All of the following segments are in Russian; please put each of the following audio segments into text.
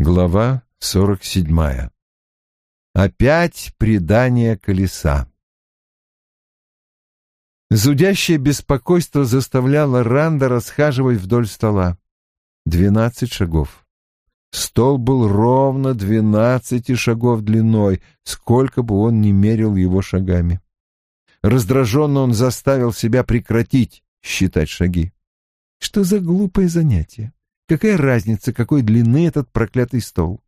Глава сорок седьмая. Опять предание колеса. Зудящее беспокойство заставляло Ранда расхаживать вдоль стола. Двенадцать шагов. Стол был ровно двенадцати шагов длиной, сколько бы он ни мерил его шагами. Раздраженно он заставил себя прекратить считать шаги. Что за глупое занятие? Какая разница, какой длины этот проклятый стол?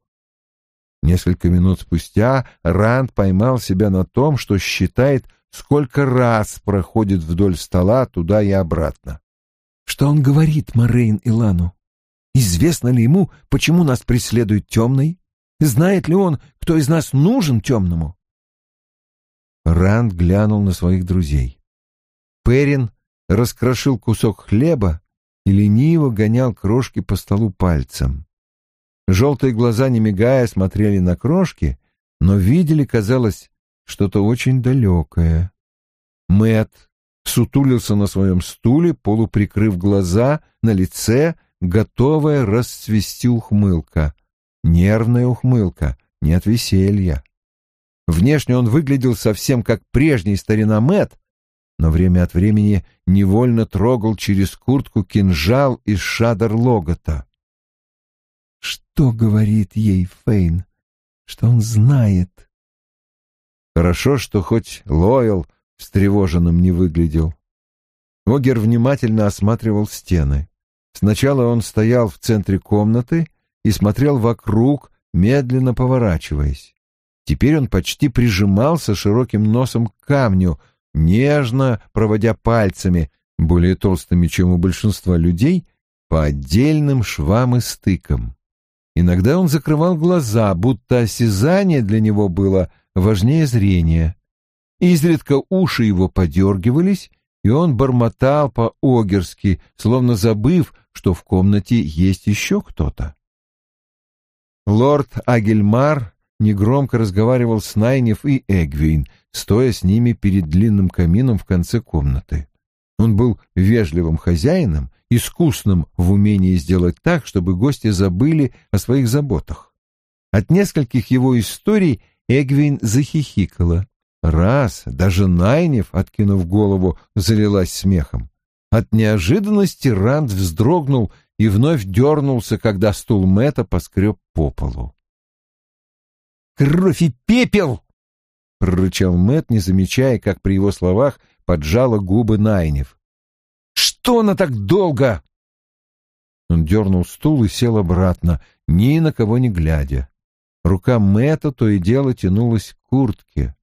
Несколько минут спустя Ранд поймал себя на том, что считает, сколько раз проходит вдоль стола туда и обратно. Что он говорит Морейн Илану? Известно ли ему, почему нас преследует темный? Знает ли он, кто из нас нужен темному? Ранд глянул на своих друзей. Перин раскрошил кусок хлеба и лениво гонял крошки по столу пальцем. Желтые глаза, не мигая, смотрели на крошки, но видели, казалось, что-то очень далекое. Мэт сутулился на своем стуле, полуприкрыв глаза, на лице, готовая расцвести ухмылка. Нервная ухмылка, не от веселья. Внешне он выглядел совсем как прежний старина Мэт, но время от времени невольно трогал через куртку кинжал из шадр Логота. Что говорит ей Фейн? Что он знает? Хорошо, что хоть Лойл встревоженным не выглядел. Огер внимательно осматривал стены. Сначала он стоял в центре комнаты и смотрел вокруг, медленно поворачиваясь. Теперь он почти прижимался широким носом к камню, нежно проводя пальцами, более толстыми, чем у большинства людей, по отдельным швам и стыкам. Иногда он закрывал глаза, будто осязание для него было важнее зрения. Изредка уши его подергивались, и он бормотал по-огерски, словно забыв, что в комнате есть еще кто-то. Лорд Агельмар негромко разговаривал с Найнев и Эгвейн, стоя с ними перед длинным камином в конце комнаты. Он был вежливым хозяином, искусным в умении сделать так, чтобы гости забыли о своих заботах. От нескольких его историй Эгвин захихикала. Раз, даже Найнев, откинув голову, залилась смехом. От неожиданности Ранд вздрогнул и вновь дернулся, когда стул Мэтта поскреб по полу. «Кровь и пепел!» — прорычал Мэт, не замечая, как при его словах поджала губы Найнев. «Что она так долго?» Он дернул стул и сел обратно, ни на кого не глядя. Рука Мэтта то и дело тянулась к куртке.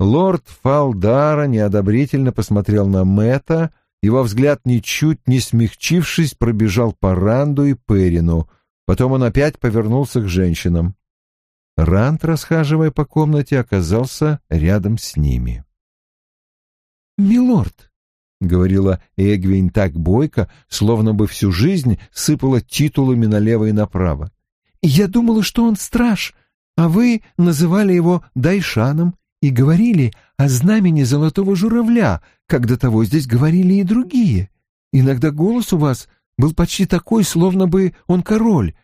Лорд Фалдара неодобрительно посмотрел на Мэтта, его взгляд, ничуть не смягчившись, пробежал по Ранду и Перину. Потом он опять повернулся к женщинам. Ранд, расхаживая по комнате, оказался рядом с ними. «Милорд», — говорила Эгвин так бойко, словно бы всю жизнь сыпала титулами налево и направо. «Я думала, что он страж, а вы называли его Дайшаном и говорили о знамени золотого журавля, когда того здесь говорили и другие. Иногда голос у вас был почти такой, словно бы он король,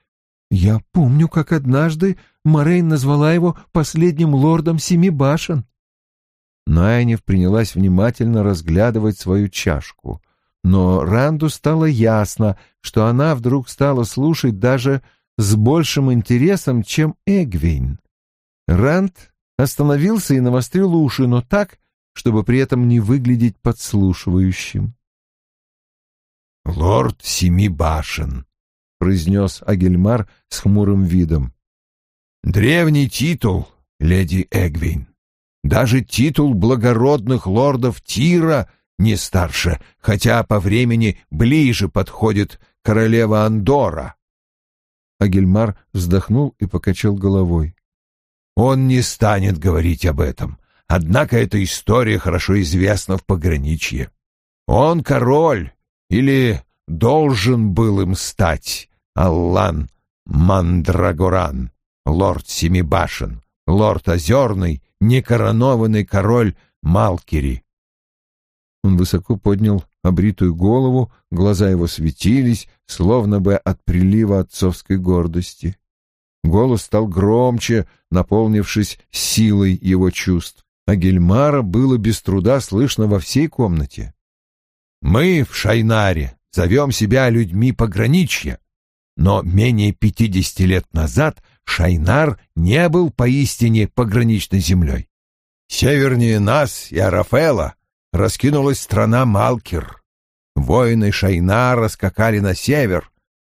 я помню, как однажды Морейн назвала его последним лордом Семи Башен. Найнев принялась внимательно разглядывать свою чашку, но Ранду стало ясно, что она вдруг стала слушать даже с большим интересом, чем Эгвин. Ранд остановился и навострил уши, но так, чтобы при этом не выглядеть подслушивающим. «Лорд Семи Башен», произнес Агельмар с хмурым видом. «Древний титул, леди Эгвин. Даже титул благородных лордов Тира не старше, хотя по времени ближе подходит королева Андора». Агельмар вздохнул и покачал головой. «Он не станет говорить об этом, однако эта история хорошо известна в пограничье. Он король или должен был им стать, Аллан Мандрагоран, лорд Семи Башен, лорд Озерный, некоронованный король Малкири. Он высоко поднял обритую голову, глаза его светились, словно бы от прилива отцовской гордости. Голос стал громче, наполнившись силой его чувств, а Гельмара было без труда слышно во всей комнате. «Мы в Шайнаре зовем себя людьми пограничья, но менее пятидесяти лет назад Шайнар не был поистине пограничной землей. Севернее нас и Арафела раскинулась страна Малкир. Воины Шайнара скакали на север,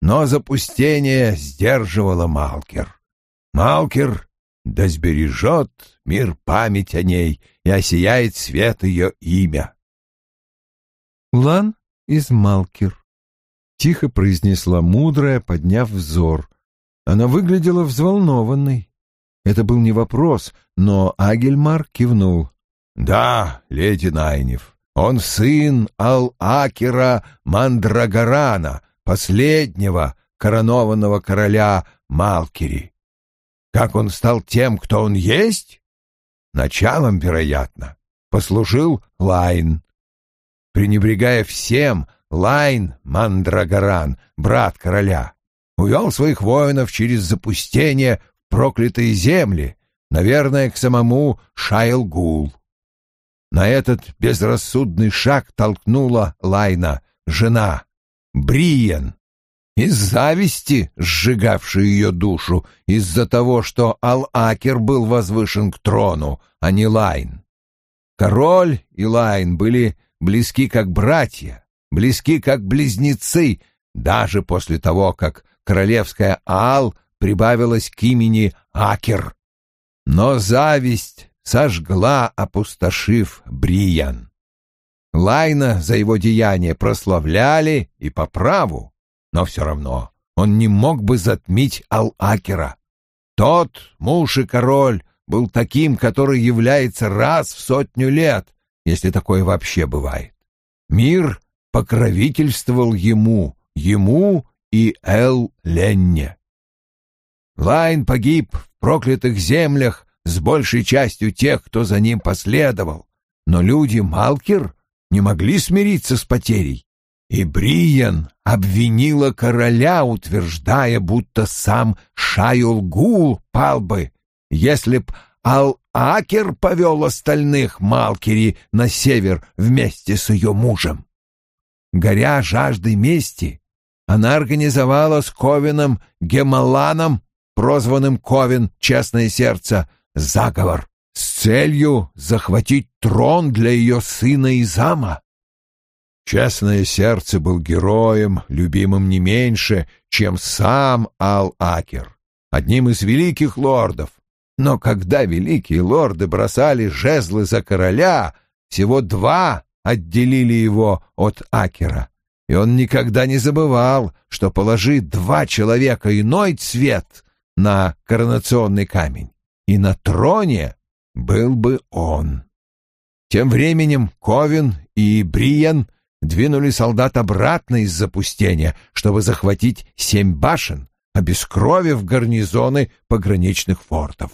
но запустение сдерживало Малкир. Малкир да сбережет мир память о ней и осияет свет ее имя. Лан из Малкир. Тихо произнесла мудрая, подняв взор. Она выглядела взволнованной. Это был не вопрос, но Агельмар кивнул. «Да, леди Найнев, он сын Ал-Акера Мандрагорана, последнего коронованного короля Малкири. Как он стал тем, кто он есть? Началом, вероятно, послужил Лайн. Пренебрегая всем, Лайн Мандрагоран, брат короля, увел своих воинов через запустение в проклятые земли, наверное, к самому Шайол Гул. На этот безрассудный шаг толкнула Лайна, жена, Бриен, из зависти, сжигавшей ее душу, из-за того, что Ал-Акер был возвышен к трону, а не Лайн. Король и Лайн были близки как братья, близки как близнецы, даже после того, как королевская Ал прибавилась к имени Акер. Но зависть сожгла, опустошив Бриян. Лайна за его деяние прославляли и по праву, но все равно он не мог бы затмить Ал-Акера. Тот, муж и король, был таким, который является раз в сотню лет, если такое вообще бывает. Мир покровительствовал ему, ему и Эл-Ленне. Лайн погиб в проклятых землях с большей частью тех, кто за ним последовал, но люди Малкир не могли смириться с потерей. И Бриен обвинила короля, утверждая, будто сам Шайулгул пал бы, если б Ал-Акер повел остальных Малкири на север вместе с ее мужем. Горя жаждой мести, она организовала с Ковином Гемаланом, прозванным Ковин «Честное сердце», заговор с целью захватить трон для ее сына Изама. Честное сердце был героем, любимым не меньше, чем сам Ал-Акер, одним из великих лордов. Но когда великие лорды бросали жезлы за короля, всего два отделили его от Акера. И он никогда не забывал, что положи два человека иной цвет на коронационный камень, и на троне был бы он. Тем временем Ковин и Бриен двинули солдат обратно из запустения, чтобы захватить семь башен, обескровив гарнизоны пограничных фортов.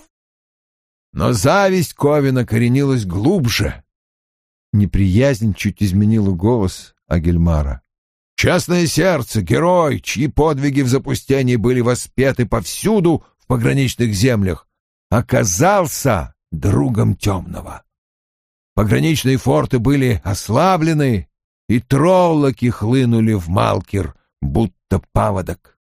Но зависть Ковина коренилась глубже. Неприязнь чуть изменила голос Агельмара. Честное сердце, герой, чьи подвиги в запустении были воспеты повсюду в пограничных землях, оказался другом темного. Пограничные форты были ослаблены, и троллоки хлынули в Малкир, будто паводок.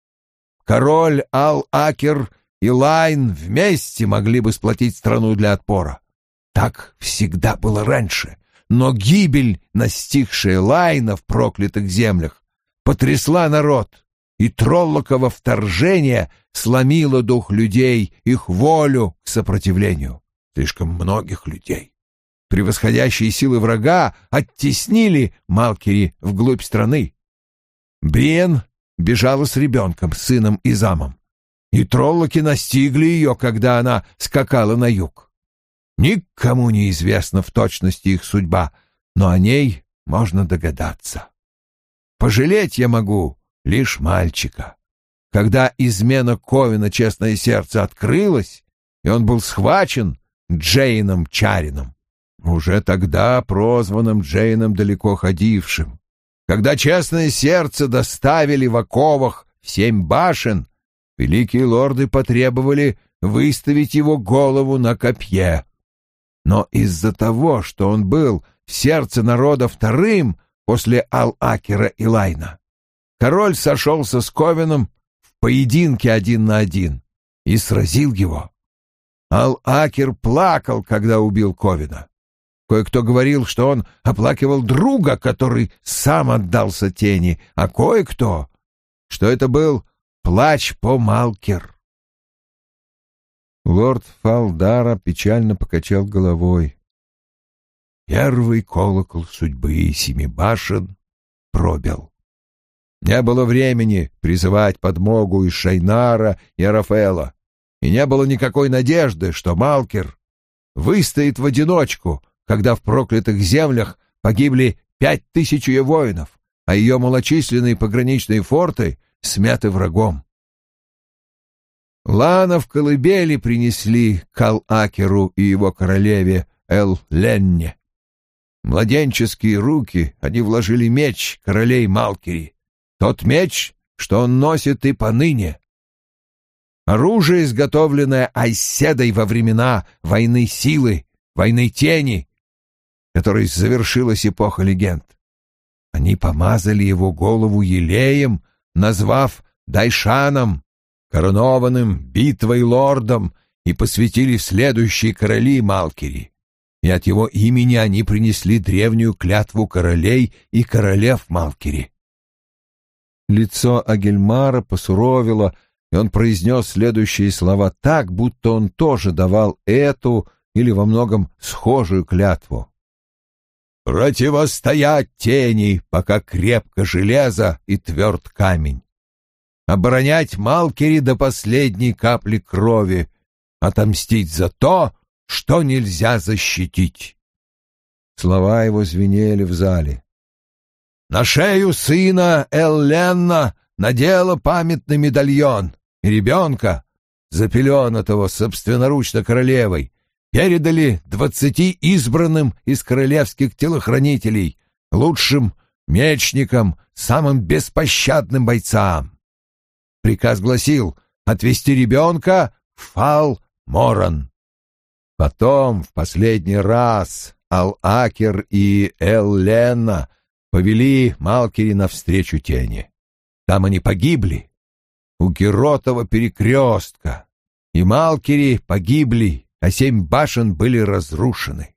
Король Ал-Акер и Лайн вместе могли бы сплотить страну для отпора. Так всегда было раньше, но гибель, настигшая Лайна в проклятых землях, потрясла народ, и Троллоково вторжение сломило дух людей, их волю к сопротивлению. Слишком многих людей. Превосходящие силы врага оттеснили Малкири вглубь страны. Бриен бежала с ребенком, сыном и замом, и троллоки настигли ее, когда она скакала на юг. Никому не известна в точности их судьба, но о ней можно догадаться. Пожалеть я могу лишь мальчика. Когда измена Ковина «Честное сердце» открылась, и он был схвачен Джейном Чарином, уже тогда прозванным Джейном далеко ходившим. когда честное сердце доставили в оковах в семь башен, великие лорды потребовали выставить его голову на копье. Но из-за того, что он был в сердце народа вторым после Ал-Акера и Лайна, король сошелся с Ковином в поединке один на один и сразил его. Ал-Акер плакал, когда убил Ковина. Кое-кто говорил, что он оплакивал друга, который сам отдался тени, а кое-кто, что это был плач по Малкер. Лорд Фалдара печально покачал головой. Первый колокол судьбы семи башен пробил. Не было времени призывать подмогу из Шайнара и Арафела, и не было никакой надежды, что Малкер выстоит в одиночку, когда в проклятых землях погибли пять тысяч ее воинов, а ее малочисленные пограничные форты смяты врагом. Лана в колыбели принесли Кал-Акеру и его королеве Эл-Ленне. Младенческие руки они вложили меч королей Малкери, тот меч, что он носит и поныне. Оружие, изготовленное Айседой во времена войны силы, войны тени, которой завершилась эпоха легенд. Они помазали его голову елеем, назвав Дайшаном, коронованным битвой лордом, и посвятили в следующие короли Малкери. И от его имени они принесли древнюю клятву королей и королев Малкери. Лицо Агельмара посуровило, и он произнес следующие слова так, будто он тоже давал эту или во многом схожую клятву. «Противостоять тени, пока крепко железо и тверд камень оборонять Малкери до последней капли крови, отомстить за то, что нельзя защитить. Слова его звенели в зале. На шею сына Элленна надела памятный медальон, и ребенка, запеленатого собственноручно королевой, передали двадцати избранным из королевских телохранителей, лучшим мечникам, самым беспощадным бойцам. Приказ гласил отвезти ребенка в Фал-Моран. Потом, в последний раз, Ал-Акер и Эл-Лена повели Малкери навстречу тени. Там они погибли. У Геротова перекрестка. И Малкери погибли, а семь башен были разрушены.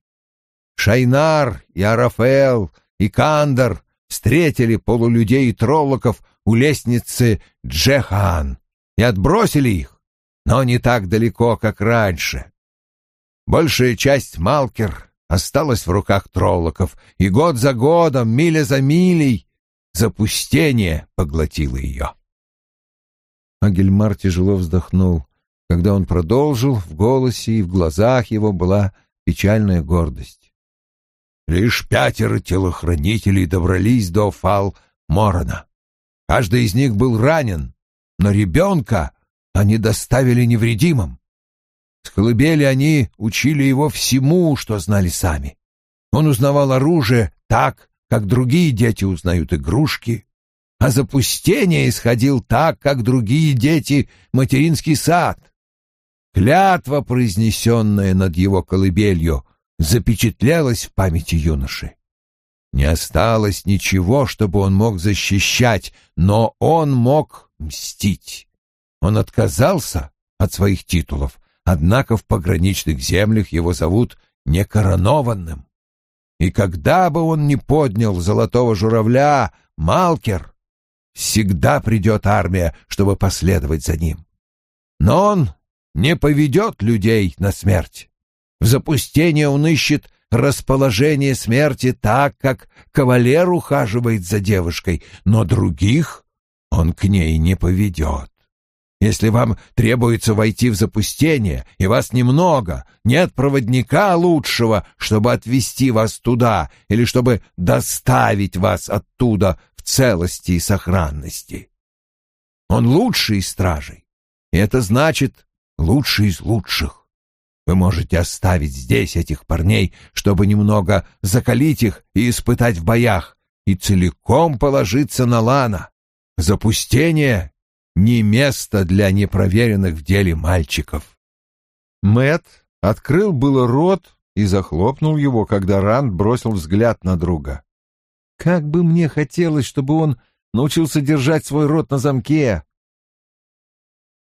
Шайнар и Арафел и Кандор встретили полулюдей и троллоков у лестницы Джехан и отбросили их, но не так далеко, как раньше. Большая часть Малкер осталась в руках троллоков, и год за годом, миля за милей, запустение поглотило ее. Агельмар тяжело вздохнул. Когда он продолжил, в голосе и в глазах его была печальная гордость. Лишь пятеро телохранителей добрались до Фал Морона. Каждый из них был ранен, но ребенка они доставили невредимым. С колыбели они учили его всему, что знали сами. Он узнавал оружие так, как другие дети узнают игрушки, а запустение исходил так, как другие дети материнский сад. Клятва, произнесенная над его колыбелью, запечатлелась в памяти юноши. Не осталось ничего, чтобы он мог защищать, но он мог мстить. Он отказался от своих титулов, однако в пограничных землях его зовут некоронованным. И когда бы он ни поднял золотого журавля, Малкер, всегда придет армия, чтобы последовать за ним. Но он не поведет людей на смерть. В запустение он ищет расположение смерти так, как кавалер ухаживает за девушкой, но других он к ней не поведет. Если вам требуется войти в запустение, и вас немного, нет проводника лучшего, чтобы отвести вас туда или чтобы доставить вас оттуда в целости и сохранности. Он лучший из стражей, и это значит лучший из лучших. Вы можете оставить здесь этих парней, чтобы немного закалить их и испытать в боях, и целиком положиться на Лана. Запустение — не место для непроверенных в деле мальчиков. Мэт открыл было рот и захлопнул его, когда Ранд бросил взгляд на друга. Как бы мне хотелось, чтобы он научился держать свой рот на замке.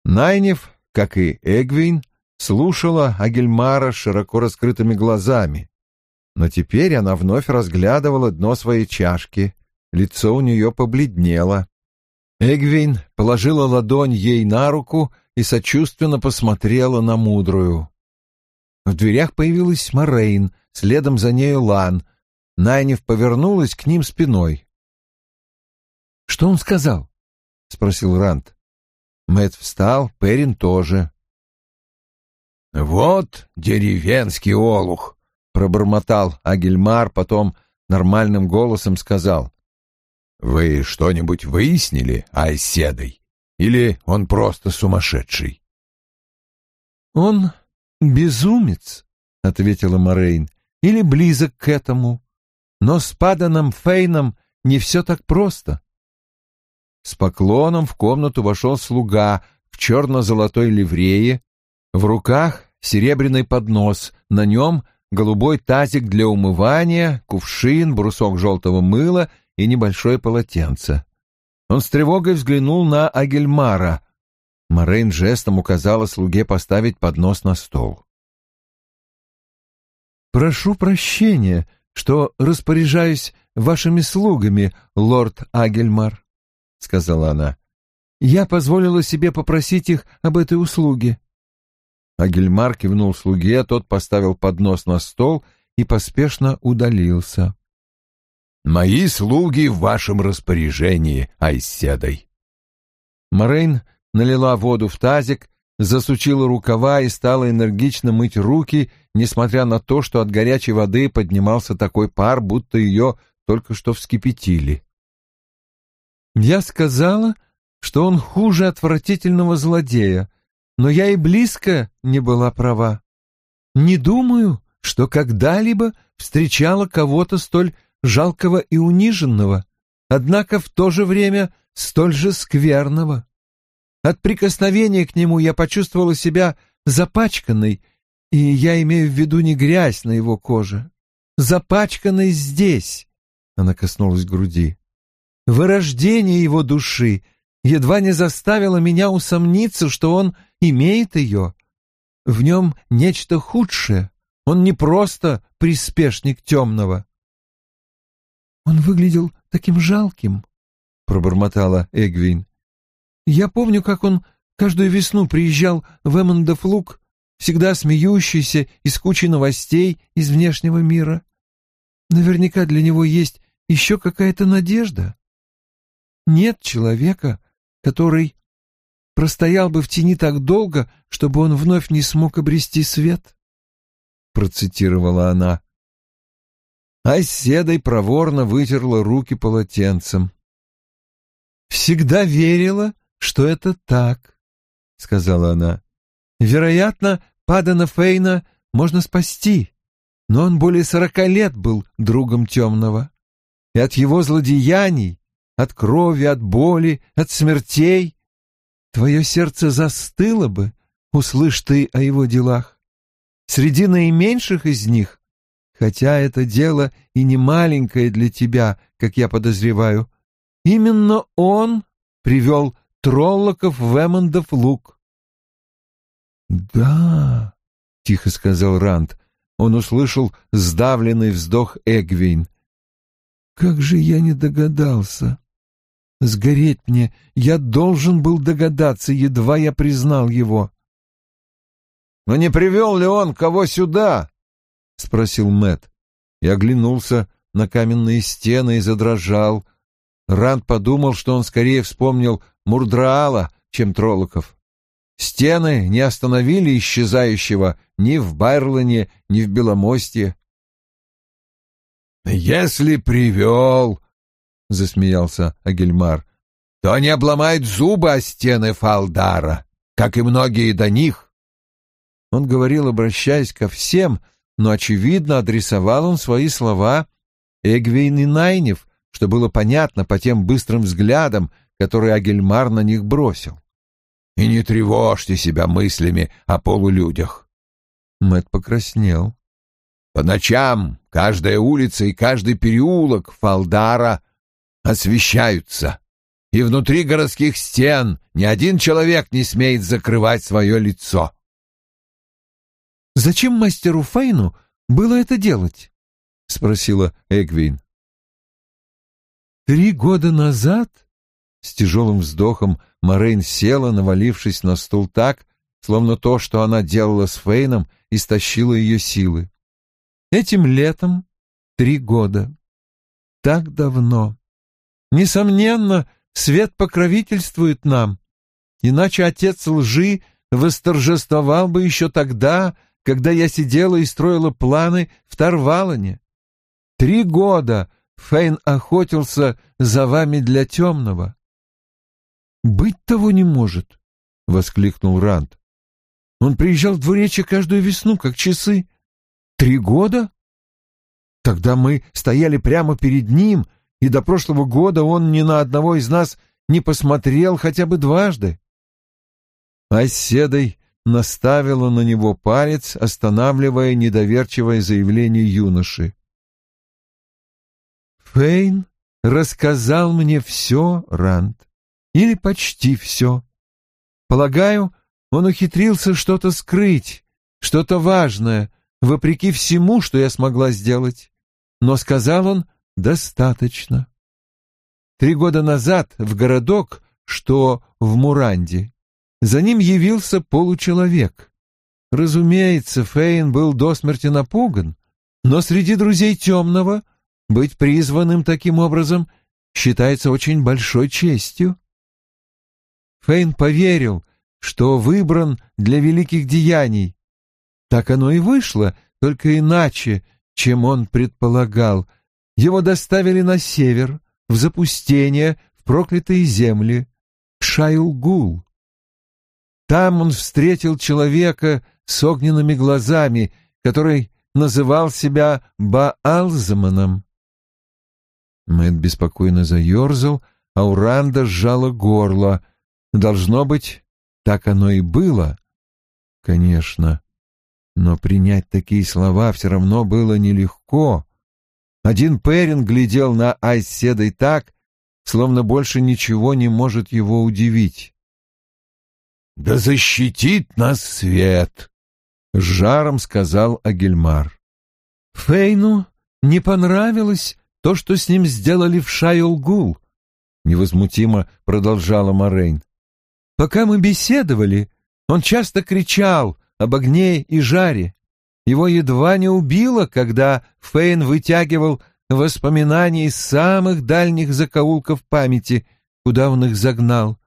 Найнев, как и Эгвин, слушала Агельмара широко раскрытыми глазами. Но теперь она вновь разглядывала дно своей чашки, лицо у нее побледнело. Эгвин положила ладонь ей на руку и сочувственно посмотрела на мудрую. В дверях появилась Морейн, следом за нею Лан. Найнев повернулась к ним спиной. «Что он сказал?» — спросил Рант. Мэт встал, Перин тоже. «Вот деревенский олух!» — пробормотал Агельмар, потом нормальным голосом сказал. «Вы что-нибудь выяснили о Седой? Или он просто сумасшедший?» «Он безумец», — ответила Морейн, — «или близок к этому. Но с Паданом Фейном не все так просто». С поклоном в комнату вошел слуга в черно-золотой ливрее, в руках серебряный поднос, на нем голубой тазик для умывания, кувшин, брусок желтого мыла и небольшое полотенце. Он с тревогой взглянул на Агельмара. Морейн жестом указала слуге поставить поднос на стол. «Прошу прощения, что распоряжаюсь вашими слугами, лорд Агельмар», — сказала она. «Я позволила себе попросить их об этой услуге». А Гельмар кивнул слуге, тот поставил поднос на стол и поспешно удалился. «Мои слуги в вашем распоряжении, Айседой». Морейн налила воду в тазик, засучила рукава и стала энергично мыть руки, несмотря на то, что от горячей воды поднимался такой пар, будто ее только что вскипятили. «Я сказала, что он хуже отвратительного злодея», но я и близко не была права. Не думаю, что когда-либо встречала кого-то столь жалкого и униженного, однако в то же время столь же скверного. От прикосновения к нему я почувствовала себя запачканной, и я имею в виду не грязь на его коже, запачканной здесь, — она коснулась груди. Вырождение его души едва не заставило меня усомниться, что он имеет ее. В нем нечто худшее. Он не просто приспешник темного. Он выглядел таким жалким, пробормотала Эгвин. Я помню, как он каждую весну приезжал в Эммондов луг, всегда смеющийся и с кучей новостей из внешнего мира. Наверняка для него есть еще какая-то надежда. Нет человека, который простоял бы в тени так долго, чтобы он вновь не смог обрести свет? Процитировала она. Айседой проворно вытерла руки полотенцем. «Всегда верила, что это так», — сказала она. «Вероятно, Падана Фейна можно спасти, но он более сорока лет был другом темного, и от его злодеяний, от крови, от боли, от смертей Твое сердце застыло бы, услышь ты о его делах. Среди наименьших из них, хотя это дело и не маленькое для тебя, как я подозреваю, именно он привел Троллоков в Эммондов луг. «Да», — тихо сказал Ранд, он услышал сдавленный вздох Эгвин. «Как же я не догадался!» Сгореть мне, я должен был догадаться, едва я признал его. Но не привел ли он кого сюда? спросил Мэт. И оглянулся на каменные стены и задрожал. Ранд подумал, что он скорее вспомнил Мурдраала, чем Троллоков. Стены не остановили исчезающего ни в Байрлоне, ни в Беломостье. «Если привел, — засмеялся Агельмар, — то не обломает зубы о стены Фалдара, как и многие до них. Он говорил, обращаясь ко всем, но, очевидно, адресовал он свои слова Эгвейн и Найнев, что было понятно по тем быстрым взглядам, которые Агельмар на них бросил. «И не тревожьте себя мыслями о полулюдях». Мэт покраснел. «По ночам каждая улица и каждый переулок Фалдара освещаются, и внутри городских стен ни один человек не смеет закрывать свое лицо». «Зачем мастеру Фейну было это делать?» — спросила Эгвин. «Три года назад?» С тяжелым вздохом Морейн села, навалившись на стул так, словно то, что она делала с Фейном, истощило ее силы. «Этим летом три года. Так давно. Несомненно, свет покровительствует нам, иначе отец лжи восторжествовал бы еще тогда, когда я сидела и строила планы в Тарвалане. Три года Фейн охотился за вами для темного. «Быть того не может!» — воскликнул Ранд. «Он приезжал в двуречье каждую весну, как часы. Три года? Тогда мы стояли прямо перед ним, и до прошлого года он ни на одного из нас не посмотрел хотя бы дважды». Оседой наставила на него палец, останавливая недоверчивое заявление юноши. Фейн рассказал мне все, Ранд, или почти все. Полагаю, он ухитрился что-то скрыть, что-то важное, вопреки всему, что я смогла сделать. Но сказал он достаточно. Три года назад в городок, что в Муранде, за ним явился получеловек. Разумеется, Фейн был до смерти напуган, но среди друзей темного быть призванным таким образом считается очень большой честью. Фейн поверил, что выбран для великих деяний. Так оно и вышло, только иначе, чем он предполагал. Его доставили на север, в запустение, в проклятые земли, к Шайлгул. Там он встретил человека с огненными глазами, который называл себя Баалзаманом. Мэтт беспокойно заерзал, а Уранда сжала горло. Должно быть, так оно и было. Конечно. Но принять такие слова все равно было нелегко. Один Перин глядел на Айседой так, словно больше ничего не может его удивить. «Да защитит нас свет!» — с жаром сказал Агельмар. Фейну не понравилось то, что с ним сделали в Шайолгул, — невозмутимо продолжала Морейн. Пока мы беседовали, он часто кричал об огне и жаре. Его едва не убило, когда Фейн вытягивал воспоминания из самых дальних закоулков памяти, куда он их загнал.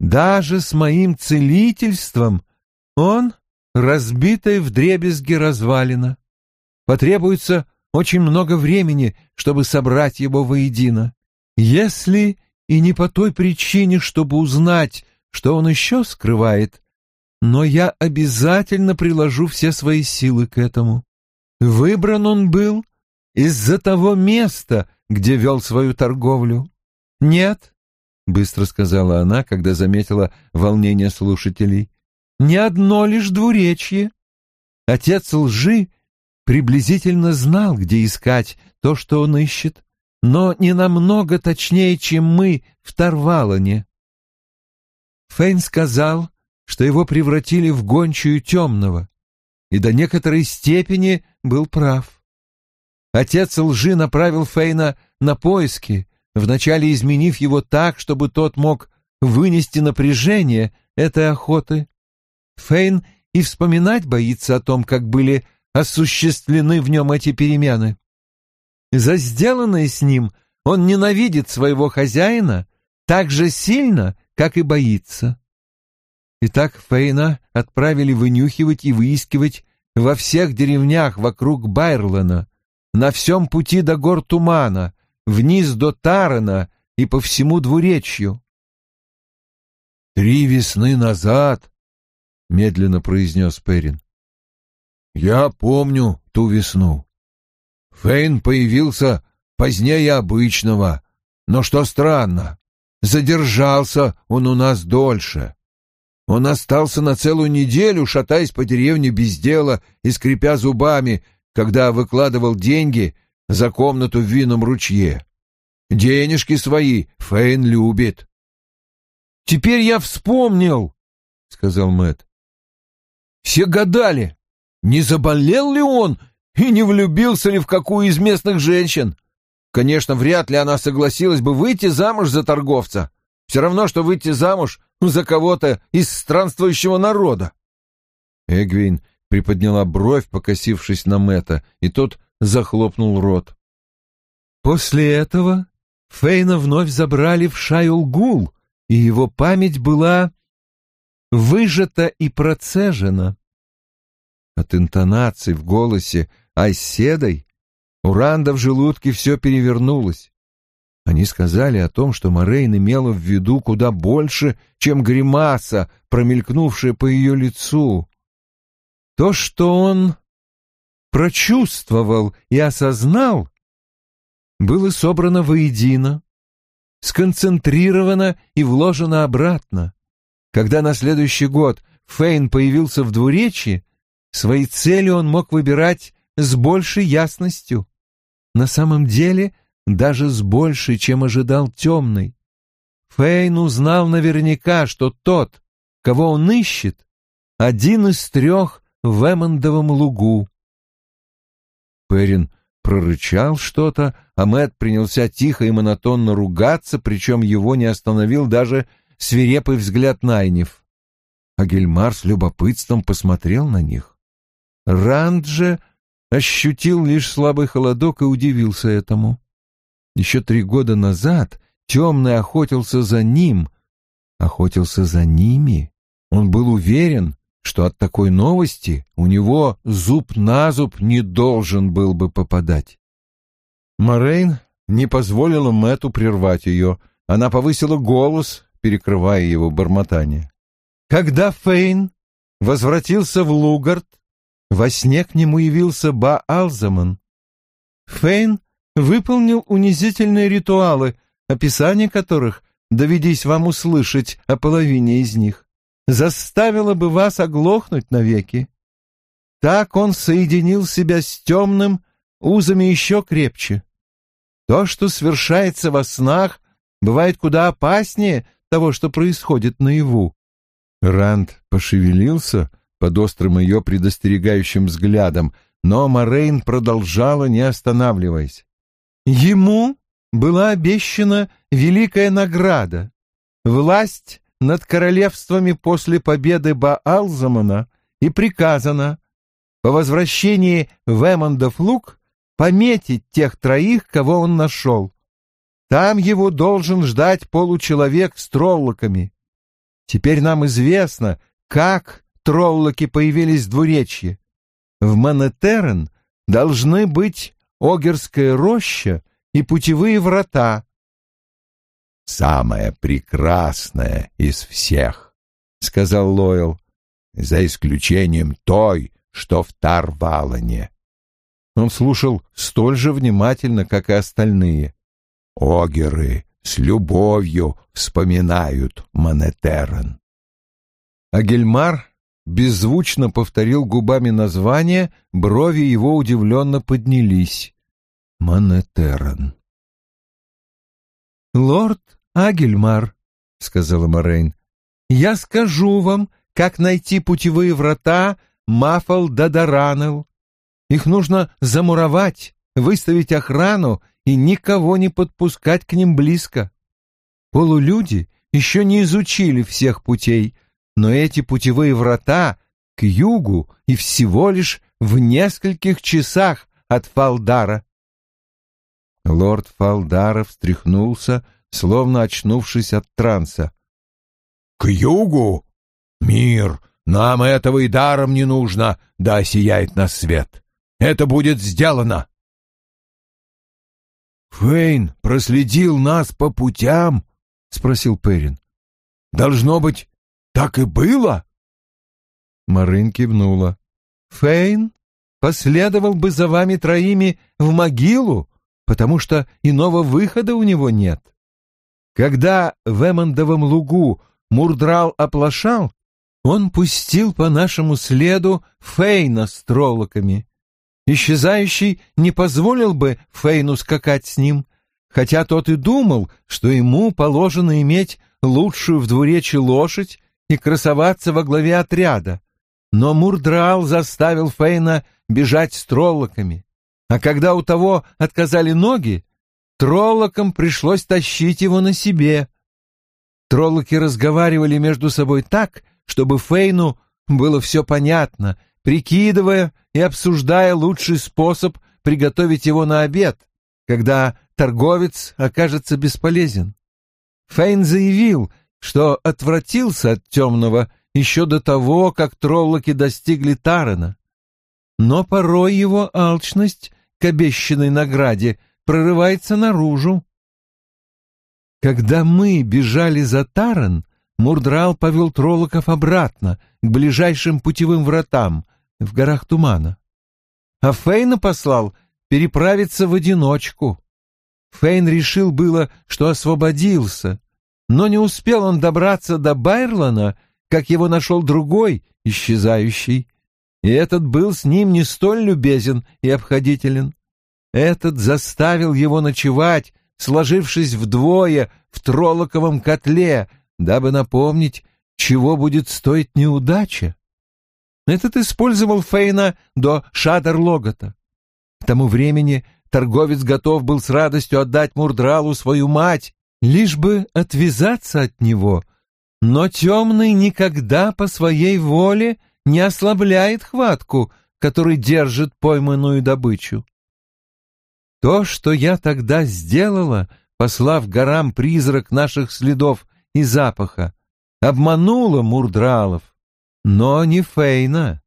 Даже с моим целительством он разбитая вдребезги развалина. Потребуется очень много времени, чтобы собрать его воедино. Если и не по той причине, чтобы узнать, что он еще скрывает, но я обязательно приложу все свои силы к этому. Выбран он был из-за того места, где вел свою торговлю. Нет, — быстро сказала она, когда заметила волнение слушателей, — не одно лишь двуречье. Отец лжи приблизительно знал, где искать то, что он ищет, но не намного точнее, чем мы в Тарвалане. Фейн сказал, что его превратили в гончую темного, и до некоторой степени был прав. Отец лжи направил Фейна на поиски, вначале изменив его так, чтобы тот мог вынести напряжение этой охоты. Фейн и вспоминать боится о том, как были осуществлены в нем эти перемены. За сделанное с ним он ненавидит своего хозяина так же сильно, как и боится. Итак, Фейна отправили вынюхивать и выискивать во всех деревнях вокруг Байрлана, на всем пути до гор Тумана, вниз до Тарана и по всему двуречью. «Три весны назад», — медленно произнес Перин, я помню ту весну. Фейн появился позднее обычного. Но что странно, задержался он у нас дольше. Он остался на целую неделю, шатаясь по деревне без дела и скрипя зубами, когда выкладывал деньги за комнату в винном ручье. Денежки свои Фейн любит. «Теперь я вспомнил», — сказал Мэт. «Все гадали, не заболел ли он и не влюбился ли в какую из местных женщин. Конечно, вряд ли она согласилась бы выйти замуж за торговца. Все равно, что выйти замуж за кого-то из странствующего народа. Эгвин приподняла бровь, покосившись на Мэтта, и тот захлопнул рот. После этого Фейна вновь забрали в Шайулгул, и его память была выжата и процежена. От интонаций в голосе Айседой у Ранда в желудке все перевернулось. Они сказали о том, что Морейн имела в виду куда больше, чем гримаса, промелькнувшая по ее лицу. То, что он прочувствовал и осознал, было собрано воедино, сконцентрировано и вложено обратно. Когда на следующий год Фейн появился в двуречье, свои цели он мог выбирать с большей ясностью. На самом деле, даже с большей, чем ожидал темный. Фейн узнал наверняка, что тот, кого он ищет, один из трех в Эммондовом лугу. Перин прорычал что-то, а Мэт принялся тихо и монотонно ругаться, причем его не остановил даже свирепый взгляд Найнев. А Гельмар с любопытством посмотрел на них. Ранд же ощутил лишь слабый холодок и удивился этому. Еще три года назад темный охотился за ним, охотился за ними. Он был уверен, что от такой новости у него зуб на зуб не должен был бы попадать. Морейн не позволила Мэту прервать ее. Она повысила голос, перекрывая его бормотание. Когда Фейн возвратился в Лугард, во сне к нему явился Ба-Алзаман. Фейн выполнил унизительные ритуалы, описание которых, доведись вам услышать о половине из них, заставило бы вас оглохнуть навеки. Так он соединил себя с темным узами еще крепче. То, что свершается во снах, бывает куда опаснее того, что происходит наяву. Ранд пошевелился, под острым ее предостерегающим взглядом, но Морейн продолжала, не останавливаясь. Ему была обещана великая награда, власть над королевствами после победы Баалзамана и приказано по возвращении в Эммондов луг пометить тех троих, кого он нашел. Там его должен ждать получеловек с троллоками. Теперь нам известно, как троллоки появились в двуречье. В Манетерен должны быть Огерская роща и путевые врата. «Самое прекрасное из всех», — сказал Лойл, — «за исключением той, что в Тарвалане». Он слушал столь же внимательно, как и остальные. «Огеры с любовью вспоминают Манетерен». А Гельмар беззвучно повторил губами название, брови его удивленно поднялись. Манетеран. «Лорд Агельмар», — сказала Морейн, — «я скажу вам, как найти путевые врата Мафал Дадаранел. Их нужно замуровать, выставить охрану и никого не подпускать к ним близко. Полулюди еще не изучили всех путей, но эти путевые врата к югу и всего лишь в нескольких часах от Фалдара. Лорд Фалдара встряхнулся, словно очнувшись от транса. — К югу? Мир! Нам этого и даром не нужно, да сияет нас свет. Это будет сделано. — Фейн проследил нас по путям? — спросил Перин. — Должно быть, так и было? Марин кивнула. Фейн последовал бы за вами троими в могилу, потому что иного выхода у него нет. Когда в Эммондовом лугу Мурдрал оплошал, он пустил по нашему следу Фейна с троллоками. Исчезающий не позволил бы Фейну скакать с ним, хотя тот и думал, что ему положено иметь лучшую в двуречи лошадь и красоваться во главе отряда. Но Мурдрал заставил Фейна бежать с троллоками, а когда у того отказали ноги, троллокам пришлось тащить его на себе. Троллоки разговаривали между собой так, чтобы Фейну было все понятно, прикидывая и обсуждая лучший способ приготовить его на обед, когда торговец окажется бесполезен. Фейн заявил, что отвратился от темного еще до того, как троллоки достигли Тарана. Но порой его алчность к обещанной награде прорывается наружу. Когда мы бежали за Таран, Мурдрал повел троллоков обратно, к ближайшим путевым вратам, в горах Тумана. А Фейна послал переправиться в одиночку. Фейн решил было, что освободился, но не успел он добраться до Байрлана, как его нашел другой, исчезающий. И этот был с ним не столь любезен и обходителен. Этот заставил его ночевать, сложившись вдвое в троллоковом котле, дабы напомнить, чего будет стоить неудача. Этот использовал Фейна до Шадер-Логота. К тому времени торговец готов был с радостью отдать Мурдралу свою мать, лишь бы отвязаться от него, но темный никогда по своей воле не ослабляет хватку, который держит пойманную добычу. То, что я тогда сделала, послав горам призрак наших следов и запаха, обмануло Мурдралов, но не Фейна.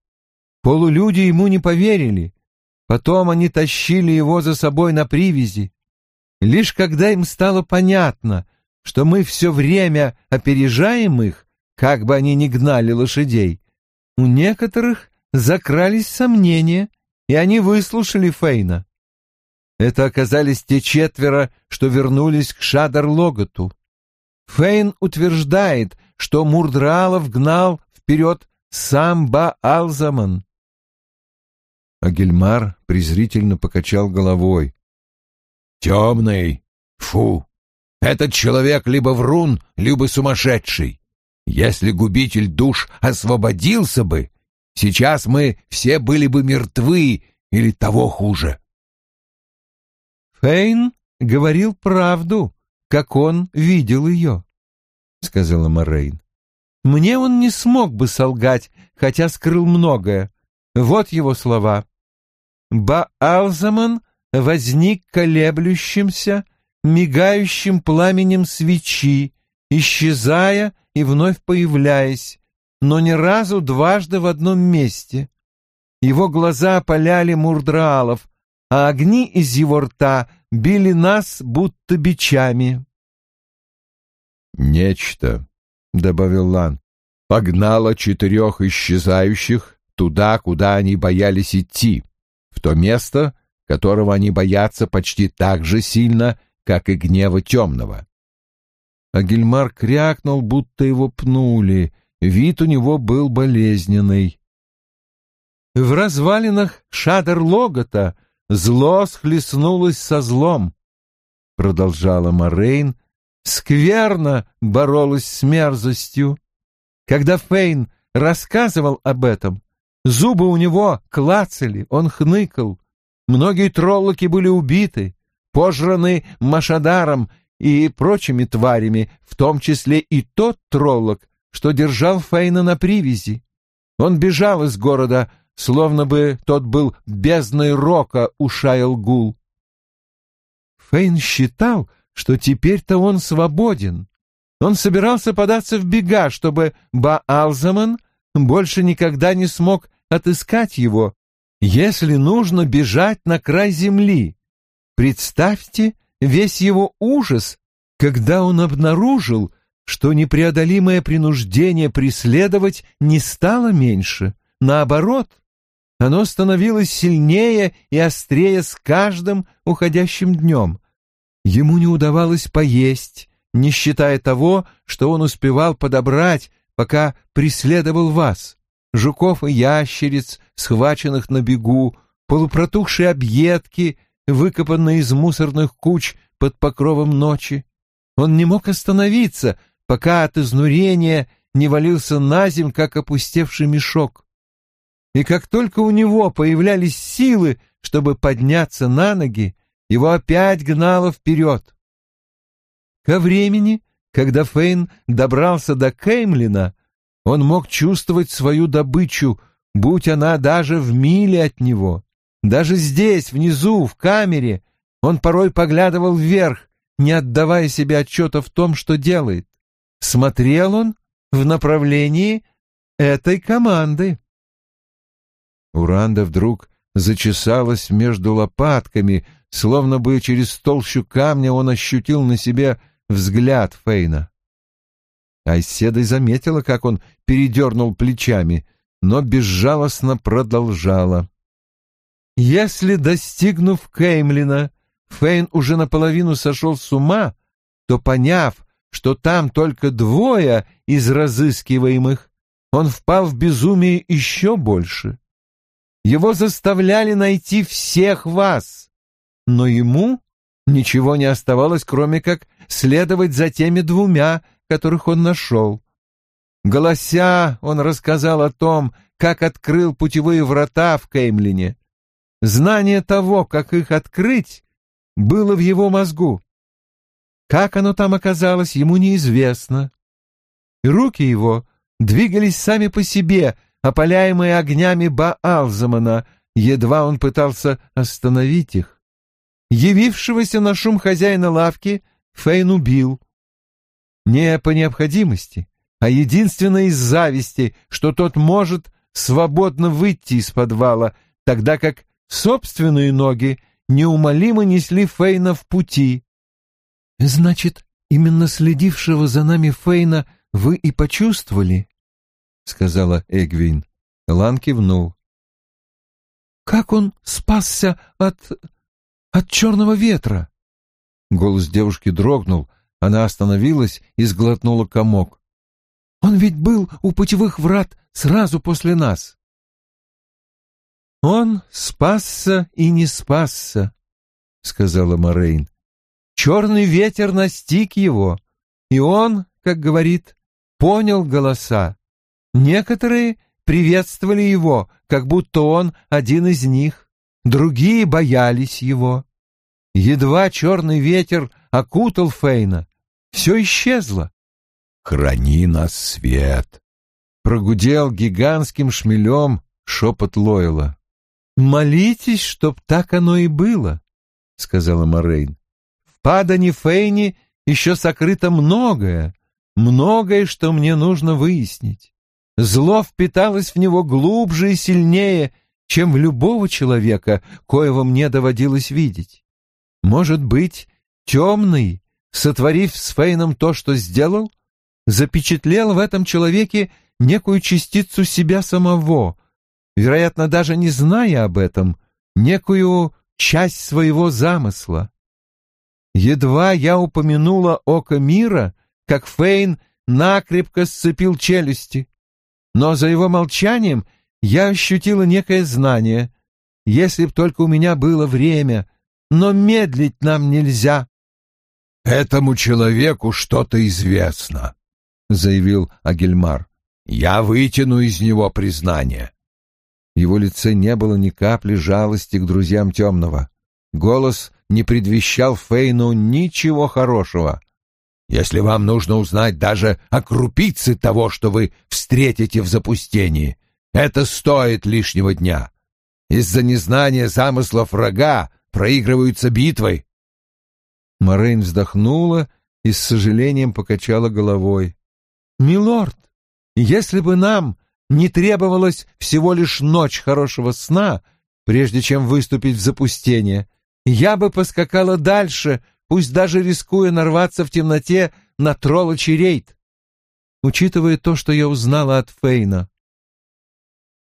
Полулюди ему не поверили. Потом они тащили его за собой на привязи. Лишь когда им стало понятно, что мы все время опережаем их, как бы они ни гнали лошадей, у некоторых закрались сомнения, и они выслушали Фейна. Это оказались те четверо, что вернулись к Шадар-Логоту. Фейн утверждает, что Мурдралов гнал вперед сам Ба-Алзаман. Агельмар презрительно покачал головой. «Темный! Фу! Этот человек либо врун, либо сумасшедший. Если губитель душ освободился бы, сейчас мы все были бы мертвы или того хуже». Фейн говорил правду, как он видел ее, — сказала Морейн. Мне он не смог бы солгать, хотя скрыл многое. Вот его слова. Баалзаман возник колеблющимся, мигающим пламенем свечи, исчезая и вновь появляясь, но ни разу дважды в одном месте. Его глаза опаляли мурдраалов, а огни из его рта били нас будто бичами. «Нечто», — добавил Лан, — «погнало четырех исчезающих туда, куда они боялись идти, в то место, которого они боятся почти так же сильно, как и гнева темного». Агильмар крякнул, будто его пнули. Вид у него был болезненный. В развалинах Шадер-Логота Зло схлестнулось со злом, — продолжала Морейн, — скверно боролась с мерзостью. Когда Фейн рассказывал об этом, зубы у него клацали, он хныкал. Многие троллоки были убиты, пожраны Машадаром и прочими тварями, в том числе и тот троллок, что держал Фейна на привязи. Он бежал из города, словно бы тот был бездной рока у Шайл-Гул. Фейн считал, что теперь-то он свободен. Он собирался податься в бега, чтобы Баалзаман больше никогда не смог отыскать его, если нужно бежать на край земли. Представьте весь его ужас, когда он обнаружил, что непреодолимое принуждение преследовать не стало меньше, наоборот, Оно становилось сильнее и острее с каждым уходящим днем. Ему не удавалось поесть, не считая того, что он успевал подобрать, пока преследовал вас, жуков и ящериц, схваченных на бегу, полупротухшие объедки, выкопанные из мусорных куч под покровом ночи. Он не мог остановиться, пока от изнурения не валился на земь, как опустевший мешок. И как только у него появлялись силы, чтобы подняться на ноги, его опять гнало вперед. Ко времени, когда Фейн добрался до Кеймлина, он мог чувствовать свою добычу, будь она даже в миле от него. Даже здесь, внизу, в камере, он порой поглядывал вверх, не отдавая себе отчета в том, что делает. Смотрел он в направлении этой команды. Уранда вдруг зачесалась между лопатками, словно бы через толщу камня он ощутил на себе взгляд Фейна. Айседой заметила, как он передернул плечами, но безжалостно продолжала. «Если, достигнув Кеймлина, Фейн уже наполовину сошел с ума, то, поняв, что там только двое из разыскиваемых, он впал в безумие еще больше. Его заставляли найти всех вас, но ему ничего не оставалось, кроме как следовать за теми двумя, которых он нашел. Голося, он рассказал о том, как открыл путевые врата в Кеймлине. Знание того, как их открыть, было в его мозгу. Как оно там оказалось, ему неизвестно. И руки его двигались сами по себе, опаляемые огнями Баалзамана, едва он пытался остановить их. Явившегося на шум хозяина лавки Фейн убил. Не по необходимости, а единственно из зависти, что тот может свободно выйти из подвала, тогда как собственные ноги неумолимо несли Фейна в пути. «Значит, именно следившего за нами Фейна вы и почувствовали?» — сказала Эгвин. Лан кивнул. «Как он спасся от... от черного ветра?» Голос девушки дрогнул, она остановилась и сглотнула комок. «Он ведь был у путевых врат сразу после нас». «Он спасся и не спасся», — сказала Морейн. Черный ветер настиг его, и он, как говорит, понял голоса. Некоторые приветствовали его, как будто он один из них, другие боялись его. Едва черный ветер окутал Фейна, все исчезло. «Храни нас, свет!» — прогудел гигантским шмелем шепот Лойла. «Молитесь, чтоб так оно и было», — сказала Морейн. Падане Фейни еще сокрыто многое, многое, что мне нужно выяснить. Зло впиталось в него глубже и сильнее, чем в любого человека, коего мне доводилось видеть. Может быть, темный, сотворив с Фейном то, что сделал, запечатлел в этом человеке некую частицу себя самого, вероятно, даже не зная об этом, некую часть своего замысла. Едва я упомянула око мира, как Фейн накрепко сцепил челюсти. Но за его молчанием я ощутила некое знание. Если б только у меня было время, но медлить нам нельзя. — Этому человеку что-то известно, — заявил Агельмар. — Я вытяну из него признание. В его лице не было ни капли жалости к друзьям темного. Голос не предвещал Фейну ничего хорошего. «Если вам нужно узнать даже о крупице того, что вы встретите в запустении, это стоит лишнего дня. Из-за незнания замыслов врага проигрываются битвы». Морейн вздохнула и с сожалением покачала головой. «Милорд, если бы нам не требовалось всего лишь ночь хорошего сна, прежде чем выступить в запустение, я бы поскакала дальше, пусть даже рискуя нарваться в темноте на троллочий рейд, учитывая то, что я узнала от Фейна.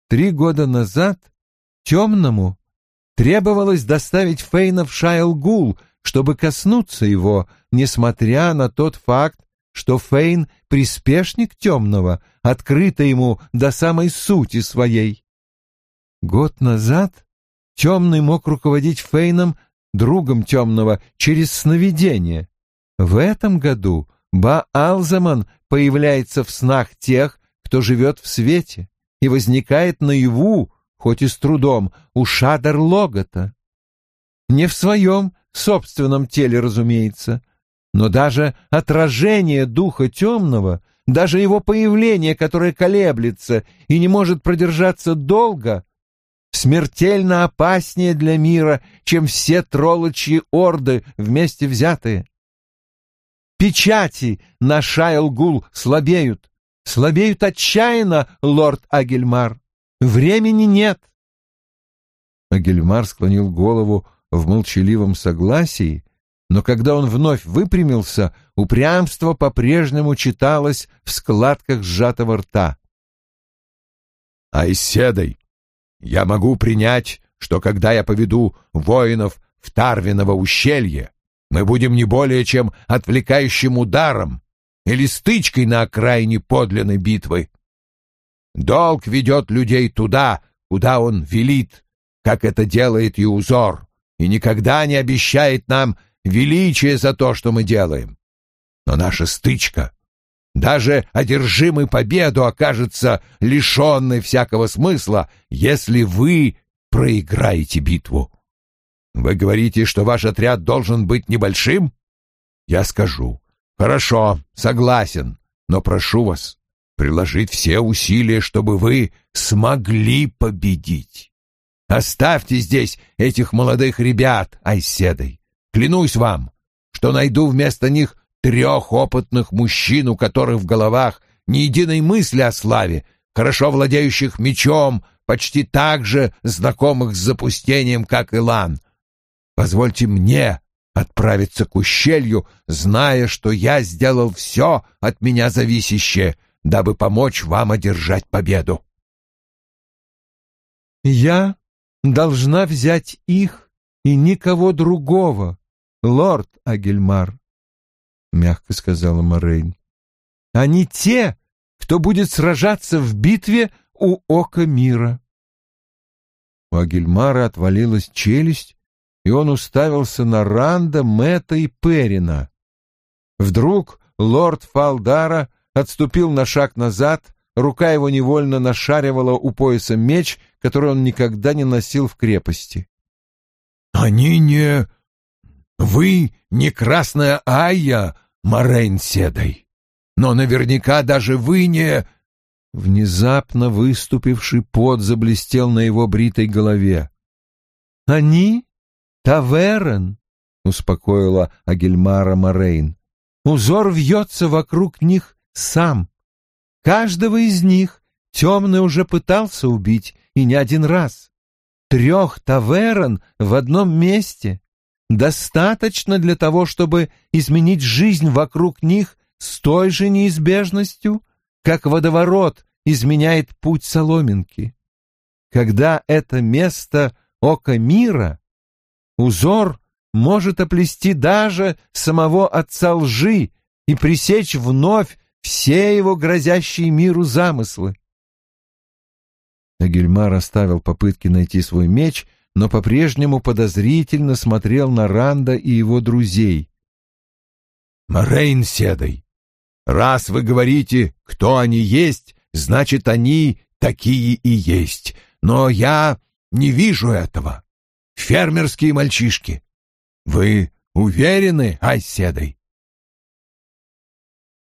Три года назад темному требовалось доставить Фейна в Шайлгул, чтобы коснуться его, несмотря на тот факт, что Фейн — приспешник темного, открыто ему до самой сути своей. Год назад темный мог руководить Фейном, другом темного, через сновидение. В этом году Ба-Алзаман появляется в снах тех, кто живет в свете, и возникает наяву, хоть и с трудом, у Шадар-Логота. Не в своем собственном теле, разумеется, но даже отражение духа темного, даже его появление, которое колеблется и не может продержаться долго, смертельно опаснее для мира, чем все троллочьи орды вместе взятые. Печати на Шайлгул слабеют, слабеют отчаянно, лорд Агельмар. Времени нет. Агельмар склонил голову в молчаливом согласии, но когда он вновь выпрямился, упрямство по-прежнему читалось в складках сжатого рта. «Айседой, я могу принять, что когда я поведу воинов в Тарвиново ущелье, мы будем не более чем отвлекающим ударом или стычкой на окраине подлинной битвы. Долг ведет людей туда, куда он велит, как это делает Юзор, и никогда не обещает нам величие за то, что мы делаем. Но наша стычка, даже одержимый победу, окажется лишенной всякого смысла, если вы проиграете битву. Вы говорите, что ваш отряд должен быть небольшим? Я скажу. Хорошо, согласен, но прошу вас приложить все усилия, чтобы вы смогли победить. Оставьте здесь этих молодых ребят, Айседой. Клянусь вам, что найду вместо них трех опытных мужчин, у которых в головах ни единой мысли о славе, хорошо владеющих мечом, почти так же знакомых с запустением, как Илан. Позвольте мне отправиться к ущелью, зная, что я сделал все от меня зависящее, дабы помочь вам одержать победу. Я должна взять их и никого другого, лорд Агельмар, — мягко сказала Морейн. Они те, кто будет сражаться в битве у Ока Мира. У Агельмара отвалилась челюсть, и он уставился на Ранда, Мэтта и Перина. Вдруг лорд Фалдара отступил на шаг назад, рука его невольно нашаривала у пояса меч, который он никогда не носил в крепости. «Они не... Вы не красная Айя, Морейн Седой, но наверняка даже вы не...» Внезапно выступивший пот заблестел на его бритой голове. «Они? Таверен!» — успокоила Агельмара Морейн. «Узор вьется вокруг них сам. Каждого из них темный уже пытался убить, и не один раз. Трех таверн в одном месте достаточно для того, чтобы изменить жизнь вокруг них с той же неизбежностью, как водоворот изменяет путь соломинки. Когда это место ока мира, узор может оплести даже самого отца лжи и пресечь вновь все его грозящие миру замыслы. Агильмар оставил попытки найти свой меч но по-прежнему подозрительно смотрел на Ранда и его друзей. «Морейн седой, раз вы говорите, кто они есть, значит, они такие и есть. Но я не вижу этого. Фермерские мальчишки. Вы уверены, Айседой?»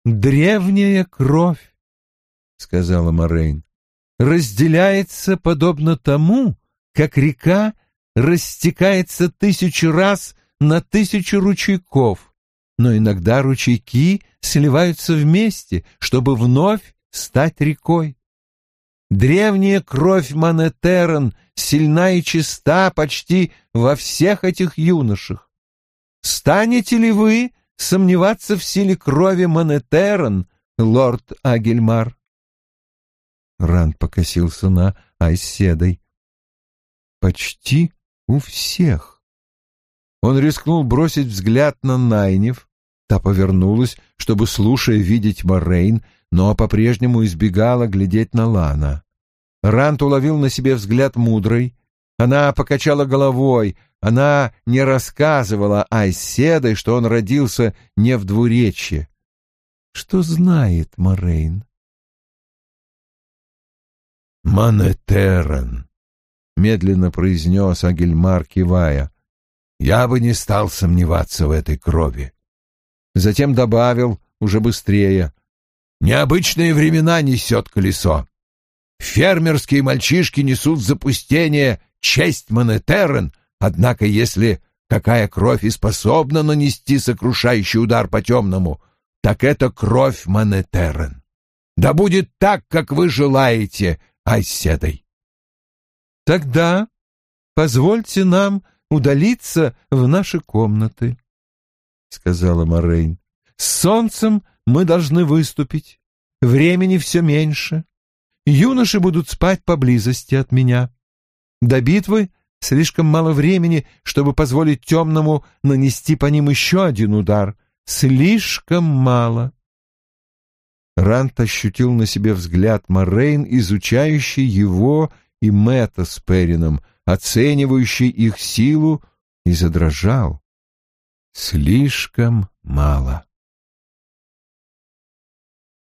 «Древняя кровь», — сказала Морейн, — «разделяется подобно тому, как река растекается тысячу раз на тысячу ручейков, но иногда ручейки сливаются вместе, чтобы вновь стать рекой. Древняя кровь Манетерон сильна и чиста почти во всех этих юношах. Станете ли вы сомневаться в силе крови Манетерон, лорд Агельмар? Ранд покосился на Айседой. почти у всех. Он рискнул бросить взгляд на Найнев. Та повернулась, чтобы, слушая, видеть Моррейн, но по-прежнему избегала глядеть на Лана. Рант уловил на себе взгляд мудрой. Она покачала головой, она не рассказывала Айседой, что он родился не в двуречье. Что знает Морейн? «Манетерен», — медленно произнес Агельмар, кивая. «Я бы не стал сомневаться в этой крови». Затем добавил, уже быстрее. «Необычные времена несет колесо. Фермерские мальчишки несут запустение честь Манетерен, однако если какая кровь и способна нанести сокрушающий удар по темному, так это кровь Манетерен. Да будет так, как вы желаете, Айседой. Тогда позвольте нам удалиться в наши комнаты, — сказала Морейн. С солнцем мы должны выступить. Времени все меньше. Юноши будут спать поблизости от меня. До битвы слишком мало времени, чтобы позволить темному нанести по ним еще один удар. Слишком мало. Рант ощутил на себе взгляд Морейн, изучающий его и Мэтта с Перином, оценивающий их силу, и задрожал. Слишком мало.